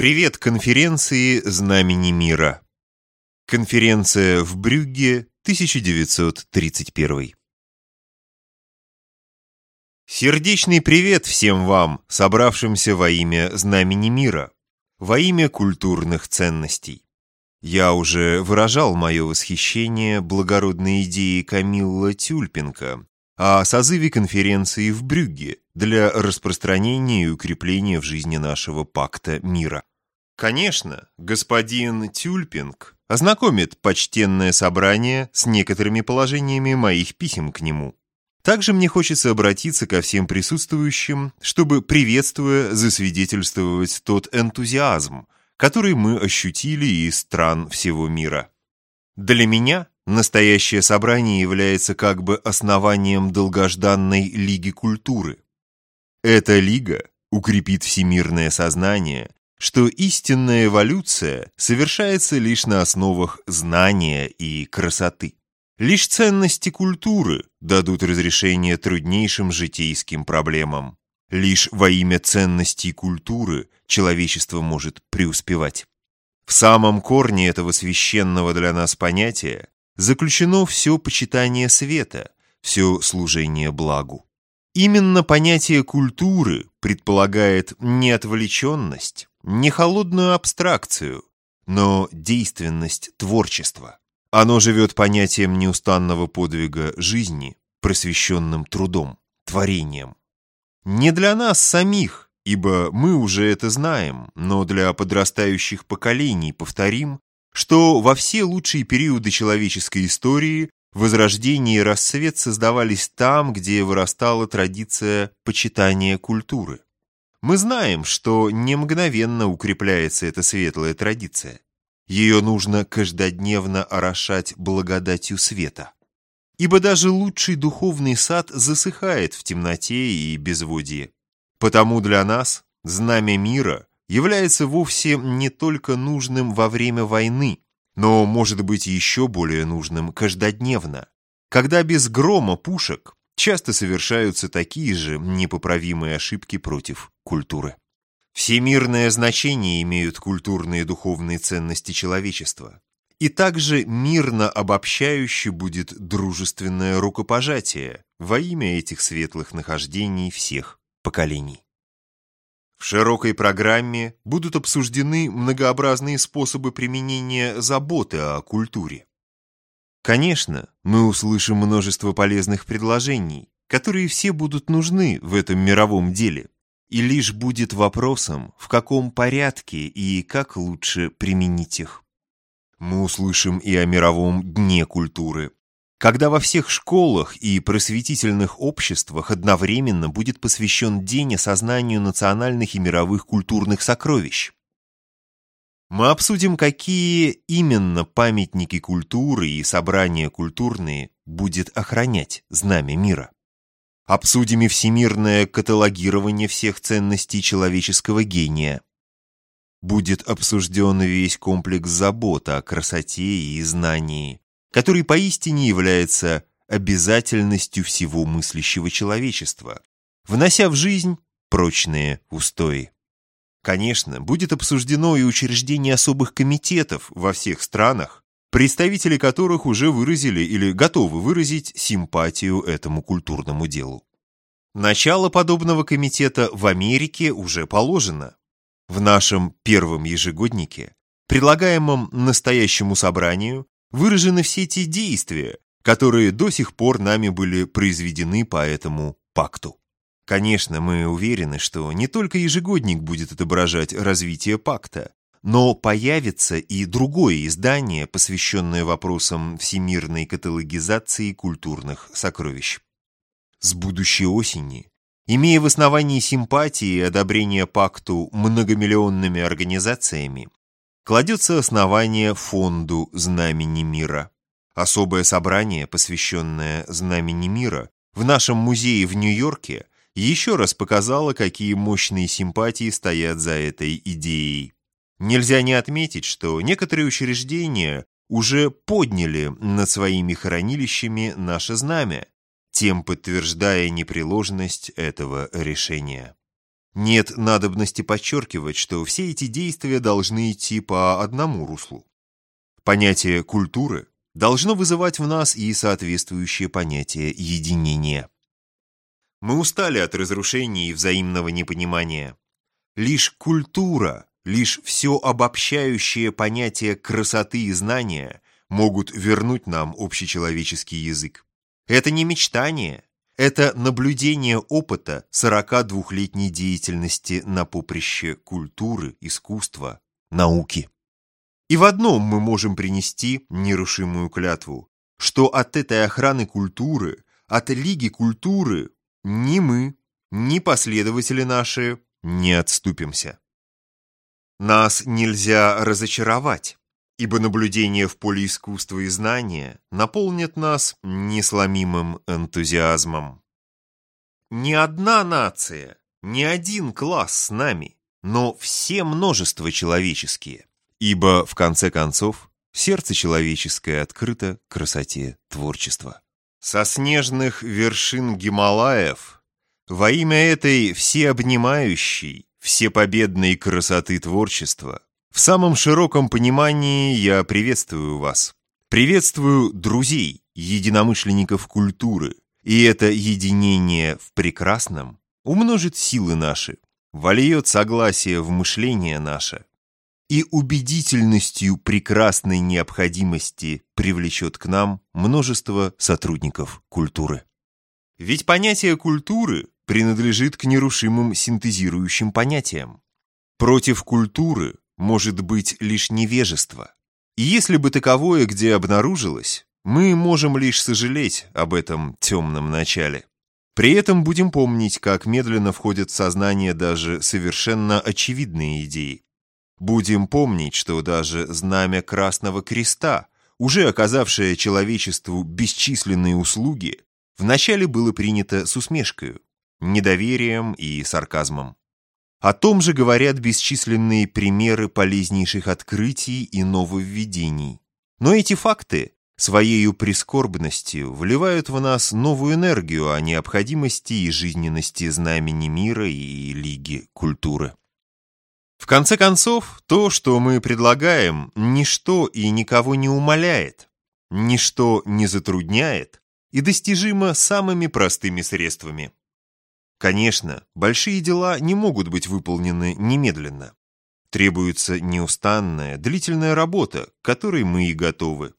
Привет конференции «Знамени мира». Конференция в Брюгге, 1931. Сердечный привет всем вам, собравшимся во имя Знамени мира, во имя культурных ценностей. Я уже выражал мое восхищение благородной идеей Камилла Тюльпенко о созыве конференции в Брюгге для распространения и укрепления в жизни нашего пакта мира. Конечно, господин Тюльпинг ознакомит почтенное собрание с некоторыми положениями моих писем к нему. Также мне хочется обратиться ко всем присутствующим, чтобы, приветствуя, засвидетельствовать тот энтузиазм, который мы ощутили из стран всего мира. Для меня Настоящее собрание является как бы основанием долгожданной Лиги культуры. Эта лига укрепит всемирное сознание, что истинная эволюция совершается лишь на основах знания и красоты. Лишь ценности культуры дадут разрешение труднейшим житейским проблемам. Лишь во имя ценностей культуры человечество может преуспевать. В самом корне этого священного для нас понятия заключено все почитание света, все служение благу. Именно понятие культуры предполагает не отвлеченность, не холодную абстракцию, но действенность творчества. Оно живет понятием неустанного подвига жизни, просвещенным трудом, творением. Не для нас самих, ибо мы уже это знаем, но для подрастающих поколений повторим, что во все лучшие периоды человеческой истории возрождение и расцвет создавались там, где вырастала традиция почитания культуры. Мы знаем, что не мгновенно укрепляется эта светлая традиция. Ее нужно каждодневно орошать благодатью света. Ибо даже лучший духовный сад засыхает в темноте и безводье. Потому для нас знамя мира является вовсе не только нужным во время войны, но может быть еще более нужным каждодневно, когда без грома пушек часто совершаются такие же непоправимые ошибки против культуры. Всемирное значение имеют культурные и духовные ценности человечества. И также мирно обобщающе будет дружественное рукопожатие во имя этих светлых нахождений всех поколений. В широкой программе будут обсуждены многообразные способы применения заботы о культуре. Конечно, мы услышим множество полезных предложений, которые все будут нужны в этом мировом деле, и лишь будет вопросом, в каком порядке и как лучше применить их. Мы услышим и о мировом дне культуры, когда во всех школах и просветительных обществах одновременно будет посвящен День осознанию национальных и мировых культурных сокровищ. Мы обсудим, какие именно памятники культуры и собрания культурные будет охранять знамя мира. Обсудим и всемирное каталогирование всех ценностей человеческого гения. Будет обсужден весь комплекс забот о красоте и знании, который поистине является обязательностью всего мыслящего человечества, внося в жизнь прочные устои. Конечно, будет обсуждено и учреждение особых комитетов во всех странах, представители которых уже выразили или готовы выразить симпатию этому культурному делу. Начало подобного комитета в Америке уже положено. В нашем первом ежегоднике, предлагаемом настоящему собранию, выражены все те действия, которые до сих пор нами были произведены по этому пакту. Конечно, мы уверены, что не только ежегодник будет отображать развитие пакта, но появится и другое издание, посвященное вопросам всемирной каталогизации культурных сокровищ. С будущей осени, имея в основании симпатии и одобрение пакту многомиллионными организациями, кладется основание фонду Знамени мира. Особое собрание, посвященное Знамени мира, в нашем музее в Нью-Йорке еще раз показало, какие мощные симпатии стоят за этой идеей. Нельзя не отметить, что некоторые учреждения уже подняли над своими хранилищами наше знамя, тем подтверждая непреложность этого решения. Нет надобности подчеркивать, что все эти действия должны идти по одному руслу. Понятие культуры должно вызывать в нас и соответствующее понятие единения. Мы устали от разрушений и взаимного непонимания. Лишь культура, лишь все обобщающее понятие красоты и знания могут вернуть нам общечеловеческий язык. Это не мечтание, это наблюдение опыта 42-летней деятельности на поприще культуры, искусства, науки. И в одном мы можем принести нерушимую клятву, что от этой охраны культуры, от Лиги культуры ни мы, ни последователи наши не отступимся. Нас нельзя разочаровать, ибо наблюдение в поле искусства и знания наполнит нас несломимым энтузиазмом. Ни одна нация, ни один класс с нами, но все множества человеческие, ибо, в конце концов, сердце человеческое открыто красоте творчества. Со снежных вершин Гималаев во имя этой всеобнимающей, всепобедной красоты творчества в самом широком понимании я приветствую вас. Приветствую друзей, единомышленников культуры. И это единение в прекрасном умножит силы наши, вольет согласие в мышление наше и убедительностью прекрасной необходимости привлечет к нам множество сотрудников культуры. Ведь понятие культуры принадлежит к нерушимым синтезирующим понятиям. Против культуры может быть лишь невежество. И если бы таковое где обнаружилось, мы можем лишь сожалеть об этом темном начале. При этом будем помнить, как медленно входят в сознание даже совершенно очевидные идеи. Будем помнить, что даже знамя Красного Креста, уже оказавшее человечеству бесчисленные услуги, вначале было принято с усмешкой, недоверием и сарказмом. О том же говорят бесчисленные примеры полезнейших открытий и нововведений. Но эти факты своей прискорбностью вливают в нас новую энергию о необходимости и жизненности знамени мира и Лиги культуры. В конце концов, то, что мы предлагаем, ничто и никого не умаляет, ничто не затрудняет и достижимо самыми простыми средствами. Конечно, большие дела не могут быть выполнены немедленно. Требуется неустанная, длительная работа, к которой мы и готовы.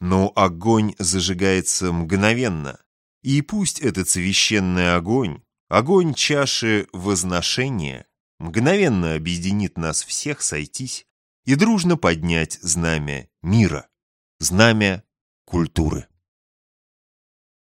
Но огонь зажигается мгновенно, и пусть этот священный огонь, огонь чаши возношения, мгновенно объединит нас всех сойтись и дружно поднять знамя мира, знамя культуры.